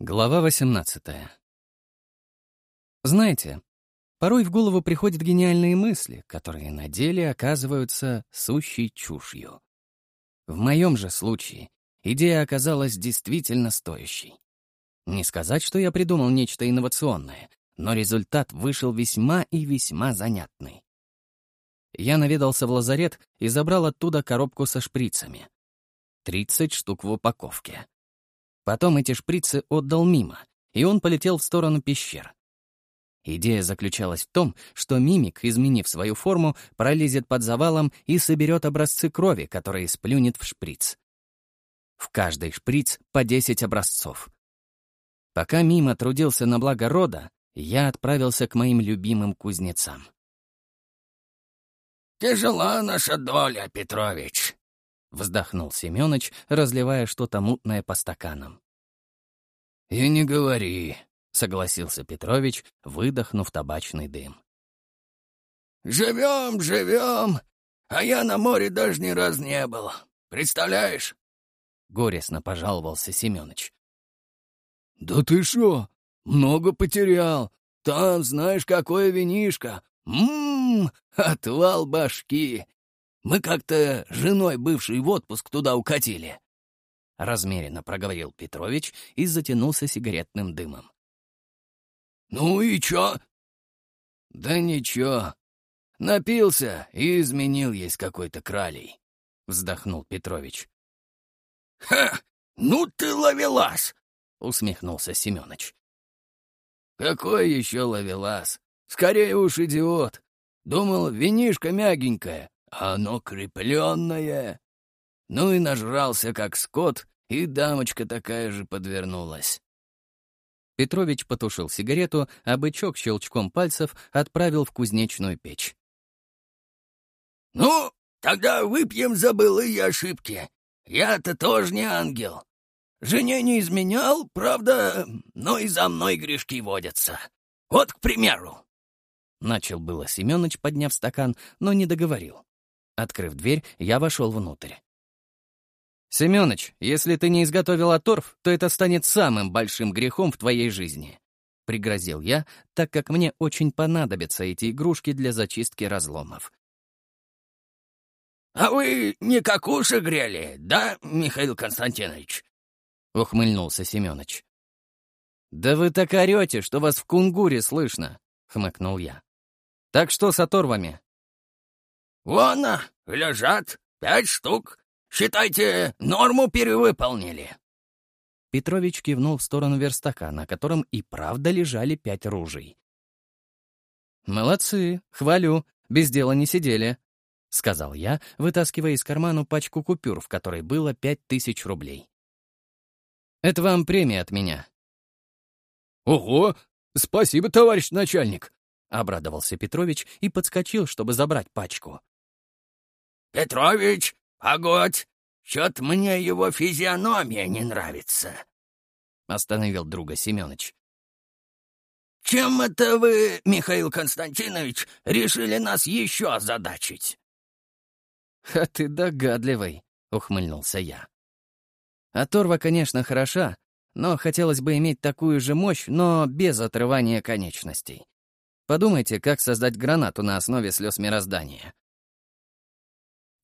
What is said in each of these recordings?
Глава 18 Знаете, порой в голову приходят гениальные мысли, которые на деле оказываются сущей чушью. В моем же случае идея оказалась действительно стоящей. Не сказать, что я придумал нечто инновационное, но результат вышел весьма и весьма занятный. Я наведался в лазарет и забрал оттуда коробку со шприцами. 30 штук в упаковке. Потом эти шприцы отдал мимо, и он полетел в сторону пещер. Идея заключалась в том, что мимик, изменив свою форму, пролезет под завалом и соберет образцы крови, которые сплюнет в шприц. В каждый шприц по 10 образцов. Пока Мима трудился на благо рода, я отправился к моим любимым кузнецам. «Тяжела наша доля, Петрович», — вздохнул Семёныч, разливая что-то мутное по стаканам. «И не говори», — согласился Петрович, выдохнув табачный дым. «Живем, живем, а я на море даже ни разу не был. Представляешь?» — горестно пожаловался Семёныч. «Да ты шо? Много потерял. Там знаешь, какое винишко. Ммм, отвал башки. Мы как-то женой бывшей в отпуск туда укатили. Размеренно проговорил Петрович и затянулся сигаретным дымом. «Ну и чё?» «Да ничего. Напился и изменил есть какой-то кралей», — вздохнул Петрович. «Ха! Ну ты ловелас!» — усмехнулся Семёныч. «Какой еще ловелас? Скорее уж идиот. Думал, винишка мягенькая, а оно крепленное. Ну и нажрался, как скот, и дамочка такая же подвернулась. Петрович потушил сигарету, а бычок щелчком пальцев отправил в кузнечную печь. «Ну, тогда выпьем за былые ошибки. Я-то тоже не ангел. Жене не изменял, правда, но и за мной грешки водятся. Вот, к примеру». Начал было Семёныч, подняв стакан, но не договорил. Открыв дверь, я вошел внутрь. «Семёныч, если ты не изготовил торф, то это станет самым большим грехом в твоей жизни», — пригрозил я, так как мне очень понадобятся эти игрушки для зачистки разломов. «А вы не как уши грели, да, Михаил Константинович?» — ухмыльнулся Семёныч. «Да вы так орете, что вас в кунгуре слышно», — хмыкнул я. «Так что с оторвами?» «Вон, лежат, пять штук. Считайте, норму перевыполнили». Петрович кивнул в сторону верстака, на котором и правда лежали пять ружей. «Молодцы, хвалю, без дела не сидели», — сказал я, вытаскивая из кармана пачку купюр, в которой было пять тысяч рублей. «Это вам премия от меня». «Ого! Спасибо, товарищ начальник!» — обрадовался Петрович и подскочил, чтобы забрать пачку. «Петрович, погодь! Чё-то мне его физиономия не нравится!» — остановил друга Семёныч. «Чем это вы, Михаил Константинович, решили нас еще озадачить?» «А ты догадливый», — ухмыльнулся я. «Оторва, конечно, хороша, но хотелось бы иметь такую же мощь, но без отрывания конечностей. Подумайте, как создать гранату на основе слез мироздания.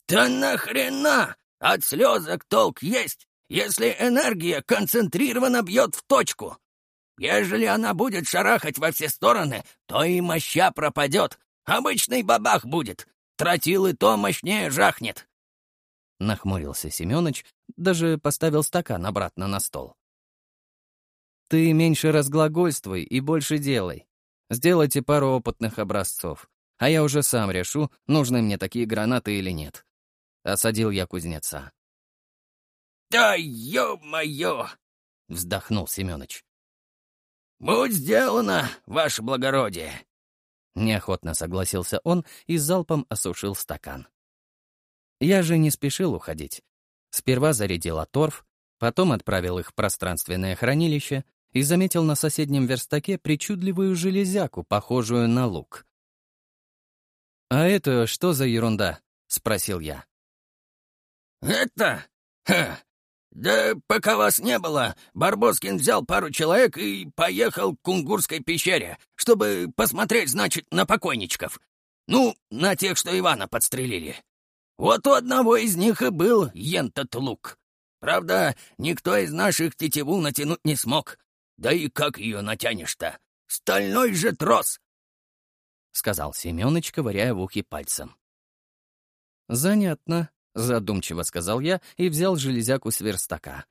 «Да нахрена? От слезок толк есть, если энергия концентрированно бьет в точку. Ежели она будет шарахать во все стороны, то и моща пропадет. Обычный бабах будет. Тротил и то мощнее жахнет». Нахмурился Семёныч, даже поставил стакан обратно на стол. «Ты меньше разглагольствуй и больше делай. Сделайте пару опытных образцов, а я уже сам решу, нужны мне такие гранаты или нет. — осадил я кузнеца. «Да ё-моё!» — вздохнул Семёныч. «Будь сделано, ваше благородие!» Неохотно согласился он и залпом осушил стакан. Я же не спешил уходить. Сперва зарядил торф, потом отправил их в пространственное хранилище и заметил на соседнем верстаке причудливую железяку, похожую на лук. «А это что за ерунда?» — спросил я. «Это? Ха! «Да пока вас не было, Барбоскин взял пару человек и поехал к Кунгурской пещере, чтобы посмотреть, значит, на покойничков. Ну, на тех, что Ивана подстрелили. Вот у одного из них и был ентот лук. Правда, никто из наших тетиву натянуть не смог. Да и как ее натянешь-то? Стальной же трос!» — сказал Семёныч, ковыряя в ухе пальцем. «Занятно», — задумчиво сказал я и взял железяку с верстака.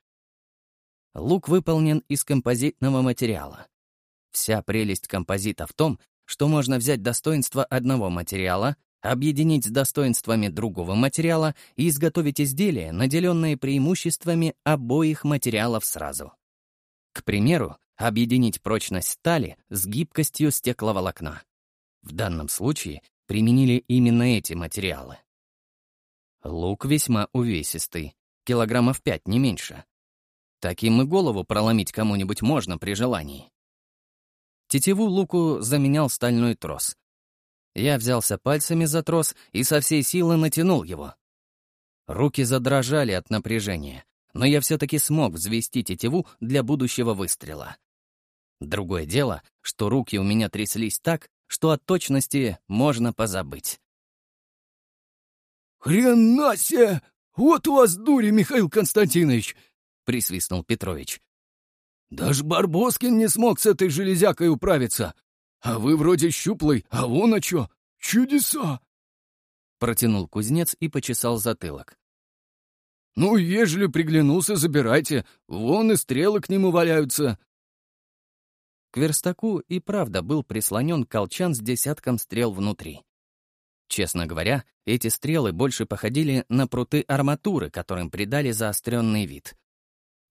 Лук выполнен из композитного материала. Вся прелесть композита в том, что можно взять достоинства одного материала, объединить с достоинствами другого материала и изготовить изделия, наделенные преимуществами обоих материалов сразу. К примеру, объединить прочность стали с гибкостью стекловолокна. В данном случае применили именно эти материалы. Лук весьма увесистый, килограммов пять, не меньше. Таким и голову проломить кому-нибудь можно при желании. Тетиву луку заменял стальной трос. Я взялся пальцами за трос и со всей силы натянул его. Руки задрожали от напряжения, но я все-таки смог взвести тетиву для будущего выстрела. Другое дело, что руки у меня тряслись так, что от точности можно позабыть. «Хрена себе! Вот у вас дури, Михаил Константинович!» — присвистнул Петрович. «Даже Барбоскин не смог с этой железякой управиться. А вы вроде щуплый, а вон а чё? Чудеса!» Протянул кузнец и почесал затылок. «Ну, ежели приглянулся, забирайте. Вон и стрелы к нему валяются». К верстаку и правда был прислонен колчан с десятком стрел внутри. Честно говоря, эти стрелы больше походили на пруты арматуры, которым придали заостренный вид.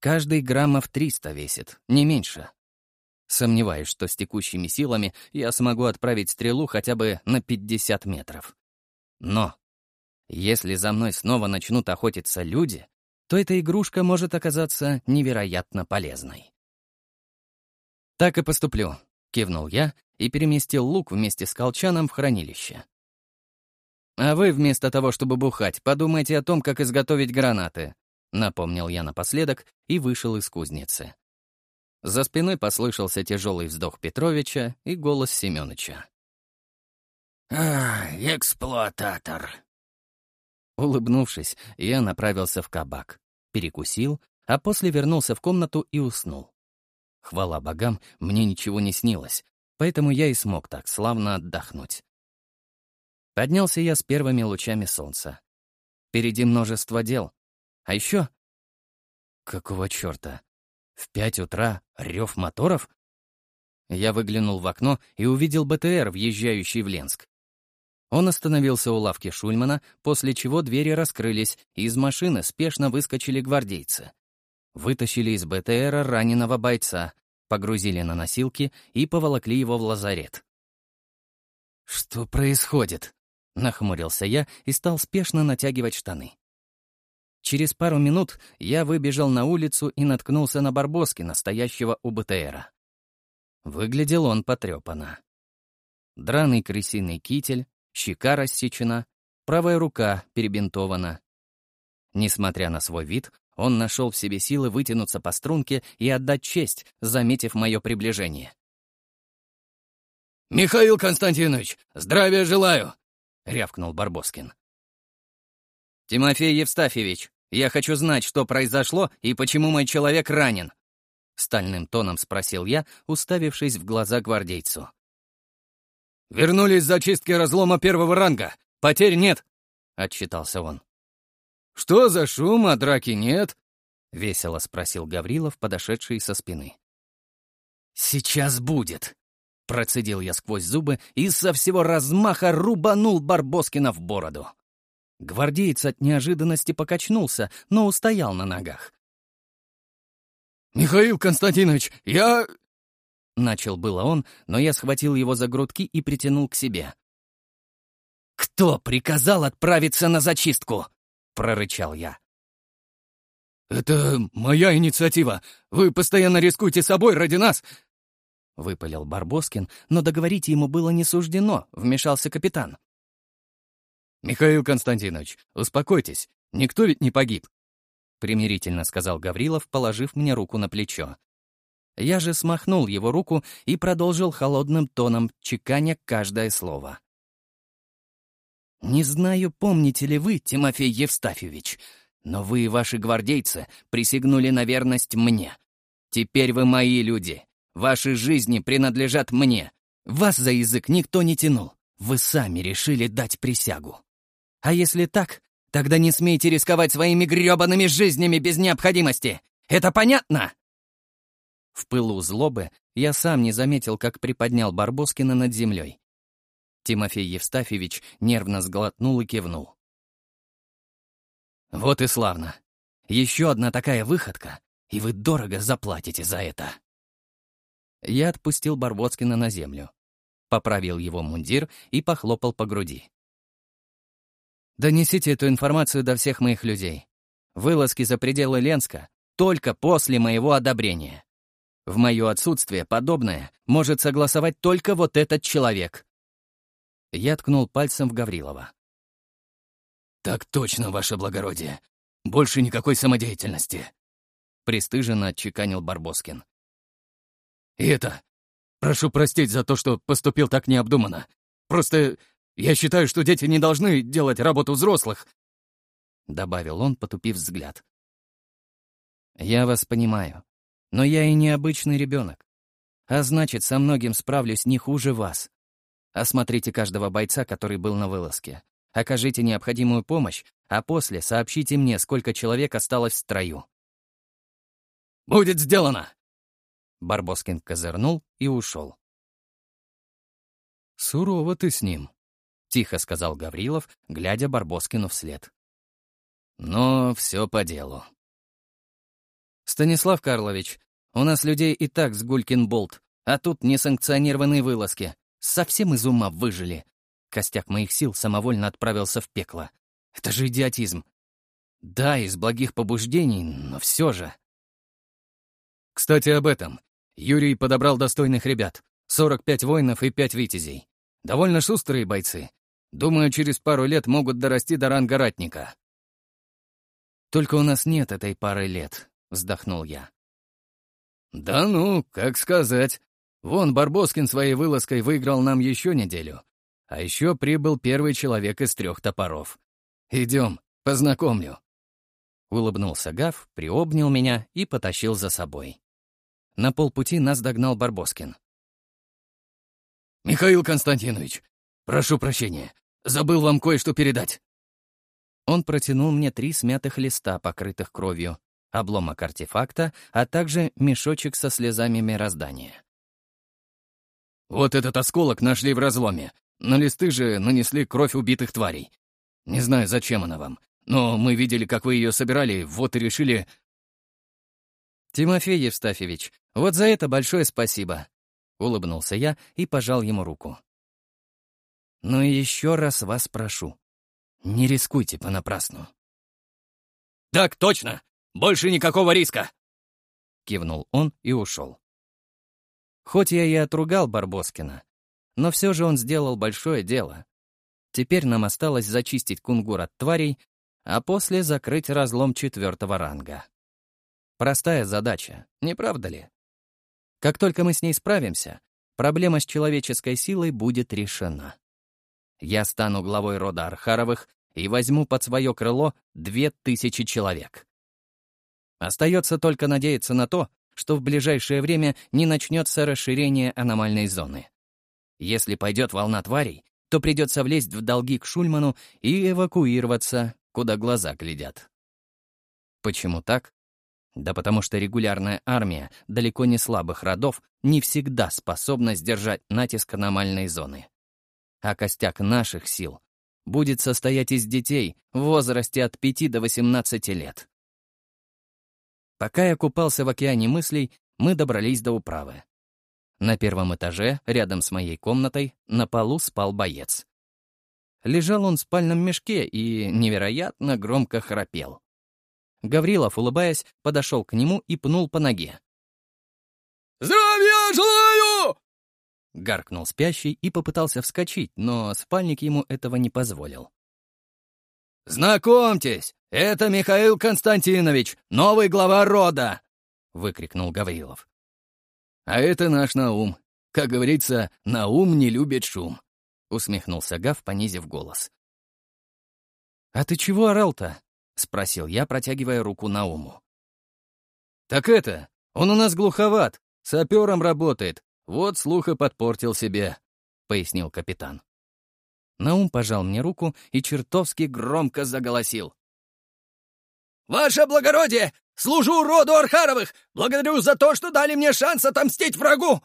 Каждый граммов 300 весит, не меньше. Сомневаюсь, что с текущими силами я смогу отправить стрелу хотя бы на 50 метров. Но если за мной снова начнут охотиться люди, то эта игрушка может оказаться невероятно полезной. «Так и поступлю», — кивнул я и переместил лук вместе с колчаном в хранилище. «А вы, вместо того, чтобы бухать, подумайте о том, как изготовить гранаты», — напомнил я напоследок и вышел из кузницы. За спиной послышался тяжелый вздох Петровича и голос Семёныча. «А, эксплуататор!» Улыбнувшись, я направился в кабак, перекусил, а после вернулся в комнату и уснул. Хвала богам, мне ничего не снилось, поэтому я и смог так славно отдохнуть. Поднялся я с первыми лучами солнца. Впереди множество дел. А еще... Какого черта? В пять утра рев моторов? Я выглянул в окно и увидел БТР, въезжающий в Ленск. Он остановился у лавки Шульмана, после чего двери раскрылись, и из машины спешно выскочили гвардейцы. Вытащили из БТРа раненого бойца, погрузили на носилки и поволокли его в лазарет. «Что происходит?» — нахмурился я и стал спешно натягивать штаны. Через пару минут я выбежал на улицу и наткнулся на Барбоскина, стоящего у БТРа. Выглядел он потрепанно. Драный крысиный китель, щека рассечена, правая рука перебинтована. Несмотря на свой вид, он нашел в себе силы вытянуться по струнке и отдать честь, заметив мое приближение. «Михаил Константинович, здравия желаю!» — рявкнул Барбоскин. «Тимофей Евстафьевич, я хочу знать, что произошло и почему мой человек ранен», — стальным тоном спросил я, уставившись в глаза гвардейцу. «Вернулись зачистки разлома первого ранга. Потерь нет», — отчитался он. «Что за шум, а драки нет?» — весело спросил Гаврилов, подошедший со спины. «Сейчас будет», Процедил я сквозь зубы и со всего размаха рубанул Барбоскина в бороду. Гвардеец от неожиданности покачнулся, но устоял на ногах. «Михаил Константинович, я...» Начал было он, но я схватил его за грудки и притянул к себе. «Кто приказал отправиться на зачистку?» — прорычал я. «Это моя инициатива. Вы постоянно рискуете собой ради нас. — выпалил Барбоскин, но договорить ему было не суждено, вмешался капитан. «Михаил Константинович, успокойтесь, никто ведь не погиб. примирительно сказал Гаврилов, положив мне руку на плечо. Я же смахнул его руку и продолжил холодным тоном, чеканя каждое слово. «Не знаю, помните ли вы, Тимофей Евстафьевич, но вы и ваши гвардейцы присягнули на верность мне. Теперь вы мои люди. Ваши жизни принадлежат мне. Вас за язык никто не тянул. Вы сами решили дать присягу. А если так, тогда не смейте рисковать своими грёбаными жизнями без необходимости. Это понятно?» В пылу злобы я сам не заметил, как приподнял Барбоскина над землей. Тимофей Евстафьевич нервно сглотнул и кивнул. «Вот и славно. Еще одна такая выходка, и вы дорого заплатите за это». Я отпустил Барбоскина на землю, поправил его мундир и похлопал по груди. «Донесите эту информацию до всех моих людей. Вылазки за пределы Ленска только после моего одобрения. В мое отсутствие подобное может согласовать только вот этот человек». Я ткнул пальцем в Гаврилова. «Так точно, ваше благородие. Больше никакой самодеятельности», — пристыженно отчеканил Барбоскин. «И это... Прошу простить за то, что поступил так необдуманно. Просто я считаю, что дети не должны делать работу взрослых», — добавил он, потупив взгляд. «Я вас понимаю. Но я и не обычный ребенок. А значит, со многим справлюсь не хуже вас. Осмотрите каждого бойца, который был на вылазке. Окажите необходимую помощь, а после сообщите мне, сколько человек осталось в строю. «Будет сделано!» Барбоскин козырнул и ушел. «Сурово ты с ним», — тихо сказал Гаврилов, глядя Барбоскину вслед. «Но все по делу». «Станислав Карлович, у нас людей и так с Гулькин болт, а тут несанкционированные вылазки. Совсем из ума выжили. Костяк моих сил самовольно отправился в пекло. Это же идиотизм. Да, из благих побуждений, но все же. Кстати, об этом. Юрий подобрал достойных ребят. 45 воинов и 5 витязей. Довольно шустрые бойцы. Думаю, через пару лет могут дорасти до ранга ратника. «Только у нас нет этой пары лет», — вздохнул я. «Да ну, как сказать. Вон Барбоскин своей вылазкой выиграл нам еще неделю. А еще прибыл первый человек из трех топоров. Идем, познакомлю». Улыбнулся Гав, приобнял меня и потащил за собой. На полпути нас догнал Барбоскин. «Михаил Константинович, прошу прощения, забыл вам кое-что передать». Он протянул мне три смятых листа, покрытых кровью, обломок артефакта, а также мешочек со слезами мироздания. «Вот этот осколок нашли в разломе. На листы же нанесли кровь убитых тварей. Не знаю, зачем она вам, но мы видели, как вы ее собирали, вот и решили...» «Тимофей Евстафьевич, вот за это большое спасибо», — улыбнулся я и пожал ему руку. «Ну и еще раз вас прошу, не рискуйте понапрасну». «Так точно! Больше никакого риска!» Кивнул он и ушел. Хоть я и отругал Барбоскина, но все же он сделал большое дело. Теперь нам осталось зачистить кунгур от тварей, а после закрыть разлом четвертого ранга. Простая задача, не правда ли? Как только мы с ней справимся, проблема с человеческой силой будет решена. Я стану главой рода Архаровых и возьму под свое крыло две тысячи человек. Остается только надеяться на то, что в ближайшее время не начнется расширение аномальной зоны. Если пойдет волна тварей, то придется влезть в долги к Шульману и эвакуироваться, куда глаза глядят. Почему так? Да потому что регулярная армия далеко не слабых родов не всегда способна сдержать натиск аномальной зоны. А костяк наших сил будет состоять из детей в возрасте от 5 до 18 лет. Пока я купался в океане мыслей, мы добрались до управы. На первом этаже, рядом с моей комнатой, на полу спал боец. Лежал он в спальном мешке и невероятно громко храпел. Гаврилов, улыбаясь, подошел к нему и пнул по ноге. «Здравия желаю!» Гаркнул спящий и попытался вскочить, но спальник ему этого не позволил. «Знакомьтесь, это Михаил Константинович, новый глава рода!» — выкрикнул Гаврилов. «А это наш Наум. Как говорится, Наум не любит шум», — усмехнулся Гав, понизив голос. «А ты чего орал-то?» — спросил я, протягивая руку Науму. «Так это, он у нас глуховат, сапером работает, вот слух и подпортил себе», — пояснил капитан. Наум пожал мне руку и чертовски громко заголосил. «Ваше благородие! Служу роду Архаровых! Благодарю за то, что дали мне шанс отомстить врагу!»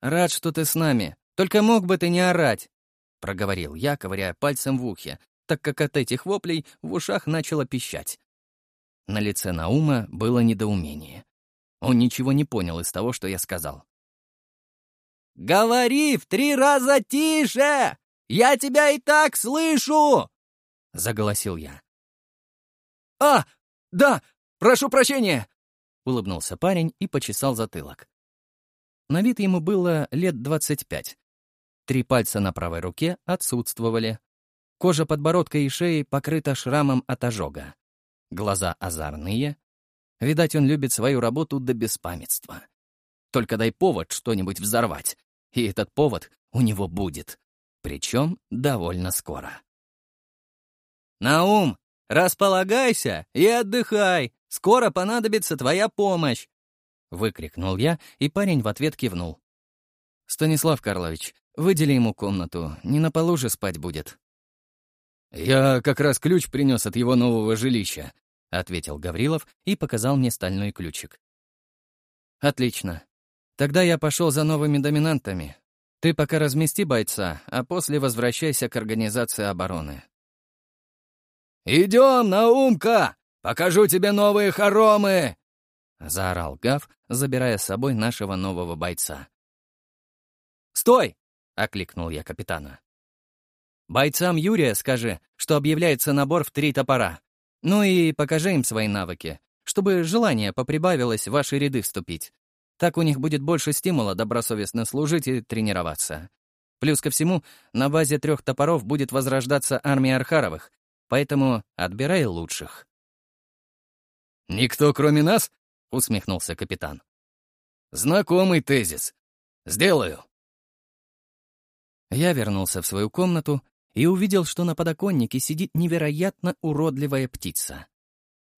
«Рад, что ты с нами. Только мог бы ты не орать!» — проговорил я, ковыряя пальцем в ухе, так как от этих воплей в ушах начало пищать. На лице Наума было недоумение. Он ничего не понял из того, что я сказал. «Говори в три раза тише! Я тебя и так слышу!» — заголосил я. «А, да, прошу прощения!» — улыбнулся парень и почесал затылок. На вид ему было лет двадцать пять. Три пальца на правой руке отсутствовали. Кожа подбородка и шеи покрыта шрамом от ожога. Глаза озорные. Видать, он любит свою работу до беспамятства. Только дай повод что-нибудь взорвать, и этот повод у него будет. Причем довольно скоро. «Наум, располагайся и отдыхай! Скоро понадобится твоя помощь!» Выкрикнул я, и парень в ответ кивнул. «Станислав Карлович, выдели ему комнату, не на полу же спать будет». «Я как раз ключ принес от его нового жилища», — ответил Гаврилов и показал мне стальной ключик. «Отлично. Тогда я пошел за новыми доминантами. Ты пока размести бойца, а после возвращайся к организации обороны. «Идем, Наумка! Покажу тебе новые хоромы!» — заорал Гав, забирая с собой нашего нового бойца. «Стой!» — окликнул я капитана. «Бойцам Юрия скажи, что объявляется набор в три топора. Ну и покажи им свои навыки, чтобы желание поприбавилось в ваши ряды вступить. Так у них будет больше стимула добросовестно служить и тренироваться. Плюс ко всему, на базе трех топоров будет возрождаться армия Архаровых, поэтому отбирай лучших. «Никто, кроме нас?» — усмехнулся капитан. «Знакомый тезис. Сделаю». Я вернулся в свою комнату и увидел, что на подоконнике сидит невероятно уродливая птица.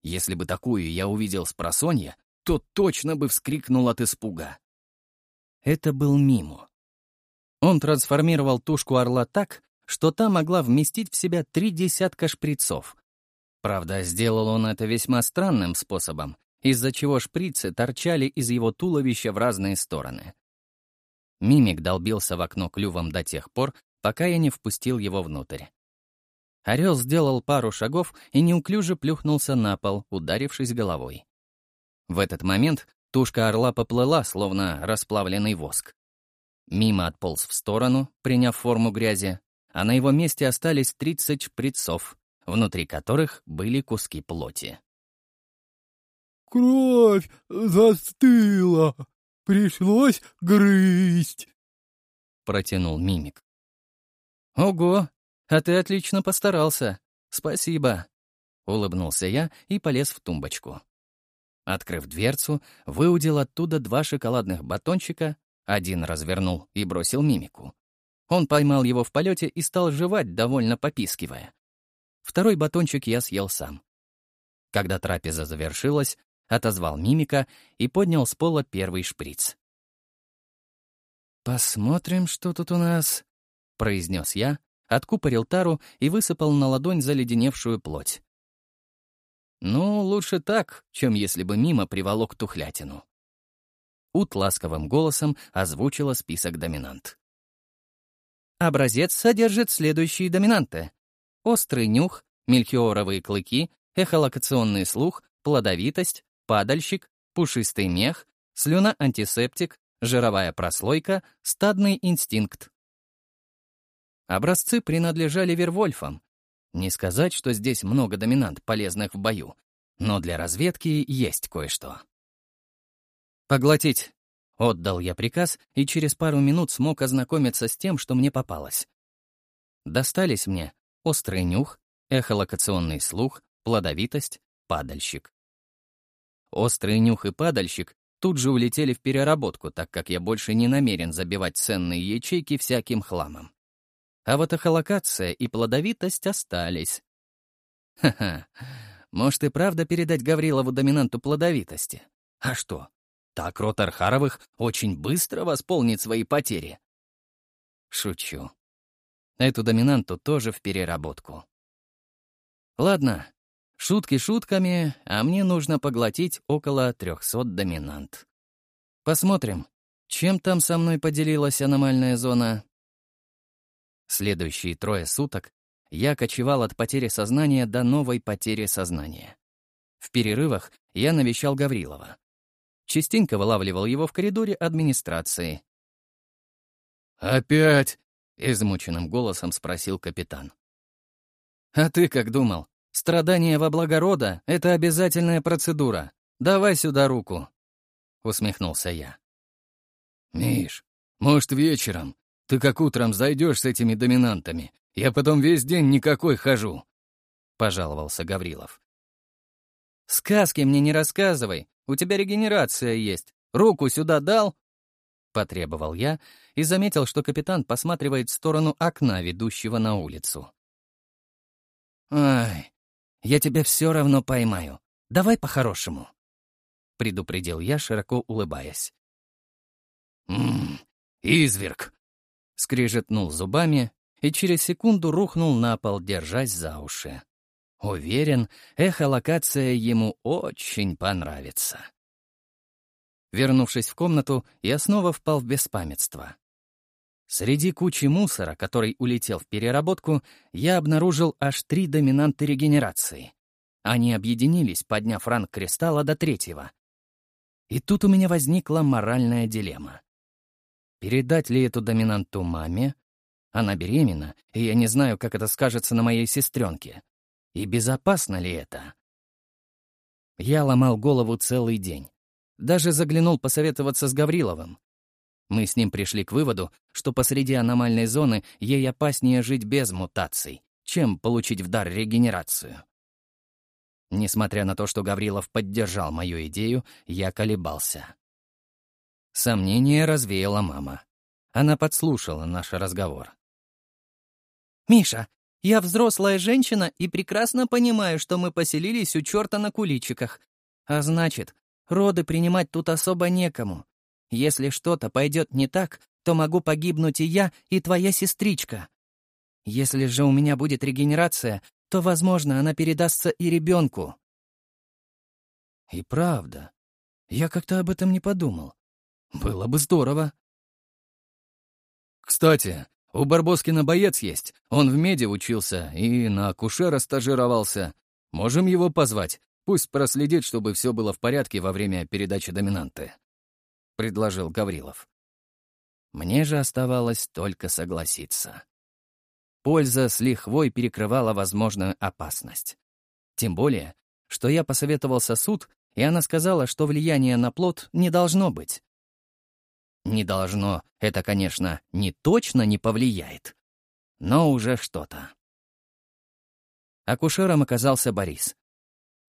Если бы такую я увидел с просонья, то точно бы вскрикнул от испуга. Это был Миму. Он трансформировал тушку орла так, что та могла вместить в себя три десятка шприцов. Правда, сделал он это весьма странным способом, из-за чего шприцы торчали из его туловища в разные стороны. Мимик долбился в окно клювом до тех пор, пока я не впустил его внутрь. Орел сделал пару шагов и неуклюже плюхнулся на пол, ударившись головой. В этот момент тушка орла поплыла, словно расплавленный воск. Мимо отполз в сторону, приняв форму грязи, а на его месте остались 30 шприцов, внутри которых были куски плоти. «Кровь застыла, пришлось грызть», — протянул мимик. «Ого, а ты отлично постарался. Спасибо», — улыбнулся я и полез в тумбочку. Открыв дверцу, выудил оттуда два шоколадных батончика, один развернул и бросил мимику. Он поймал его в полете и стал жевать, довольно попискивая. Второй батончик я съел сам. Когда трапеза завершилась, отозвал мимика и поднял с пола первый шприц. «Посмотрим, что тут у нас», — произнес я, откупорил тару и высыпал на ладонь заледеневшую плоть. Ну, лучше так, чем если бы мимо приволок тухлятину. Ут ласковым голосом озвучила список доминант. Образец содержит следующие доминанты. Острый нюх, мельхиоровые клыки, эхолокационный слух, плодовитость, падальщик, пушистый мех, слюна-антисептик, жировая прослойка, стадный инстинкт. Образцы принадлежали Вервольфам, не сказать, что здесь много доминант, полезных в бою, но для разведки есть кое-что. «Поглотить!» — отдал я приказ и через пару минут смог ознакомиться с тем, что мне попалось. Достались мне острый нюх, эхолокационный слух, плодовитость, падальщик. Острый нюх и падальщик тут же улетели в переработку, так как я больше не намерен забивать ценные ячейки всяким хламом. А вот эхолокация и плодовитость остались. Ха-ха, может и правда передать Гаврилову доминанту плодовитости? А что, так рот Архаровых очень быстро восполнит свои потери? Шучу. Эту доминанту тоже в переработку. Ладно, шутки шутками, а мне нужно поглотить около 300 доминант. Посмотрим, чем там со мной поделилась аномальная зона. Следующие трое суток я кочевал от потери сознания до новой потери сознания. В перерывах я навещал Гаврилова. Частенько вылавливал его в коридоре администрации. «Опять?» — измученным голосом спросил капитан. «А ты как думал? Страдание во благо рода — это обязательная процедура. Давай сюда руку», — усмехнулся я. «Миш, может, вечером? Ты как утром зайдешь с этими доминантами? Я потом весь день никакой хожу», — пожаловался Гаврилов. «Сказки мне не рассказывай. У тебя регенерация есть. Руку сюда дал?» — потребовал я и заметил, что капитан посматривает в сторону окна, ведущего на улицу. «Ай, я тебя все равно поймаю. Давай по-хорошему», — предупредил я, широко улыбаясь. «Ммм, изверг!» — скрежетнул зубами и через секунду рухнул на пол, держась за уши. Уверен, эхолокация ему очень понравится. Вернувшись в комнату, я снова впал в беспамятство. Среди кучи мусора, который улетел в переработку, я обнаружил аж три доминанты регенерации. Они объединились, подняв ранг кристалла до третьего. И тут у меня возникла моральная дилемма. Передать ли эту доминанту маме? Она беременна, и я не знаю, как это скажется на моей сестренке. И безопасно ли это? Я ломал голову целый день. Даже заглянул посоветоваться с Гавриловым. Мы с ним пришли к выводу, что посреди аномальной зоны ей опаснее жить без мутаций, чем получить в дар регенерацию. Несмотря на то, что Гаврилов поддержал мою идею, я колебался. Сомнение развеяла мама. Она подслушала наш разговор. «Миша, я взрослая женщина и прекрасно понимаю, что мы поселились у черта на куличиках. А значит, роды принимать тут особо некому. Если что-то пойдет не так, то могу погибнуть и я, и твоя сестричка. Если же у меня будет регенерация, то, возможно, она передастся и ребенку. И правда, я как-то об этом не подумал. Было бы здорово. Кстати, у Барбоскина боец есть. Он в меди учился и на акушера стажировался. Можем его позвать. Пусть проследит, чтобы все было в порядке во время передачи доминанты», — предложил Гаврилов. Мне же оставалось только согласиться. Польза с лихвой перекрывала возможную опасность. Тем более, что я посоветовался суд, и она сказала, что влияния на плод не должно быть. Не должно, это, конечно, не точно не повлияет, но уже что-то. Акушером оказался Борис.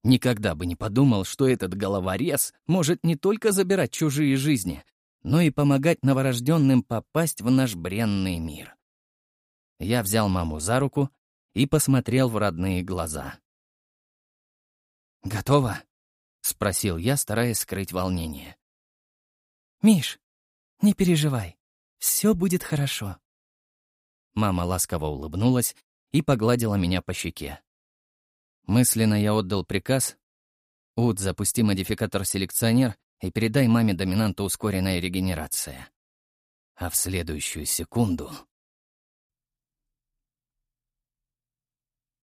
Никогда бы не подумал, что этот головорез может не только забирать чужие жизни, но и помогать новорожденным попасть в наш бренный мир. Я взял маму за руку и посмотрел в родные глаза. «Готово?» — спросил я, стараясь скрыть волнение. «Миш, не переживай, все будет хорошо». Мама ласково улыбнулась и погладила меня по щеке. Мысленно я отдал приказ «Уд, запусти модификатор-селекционер и передай маме доминанту ускоренная регенерация». А в следующую секунду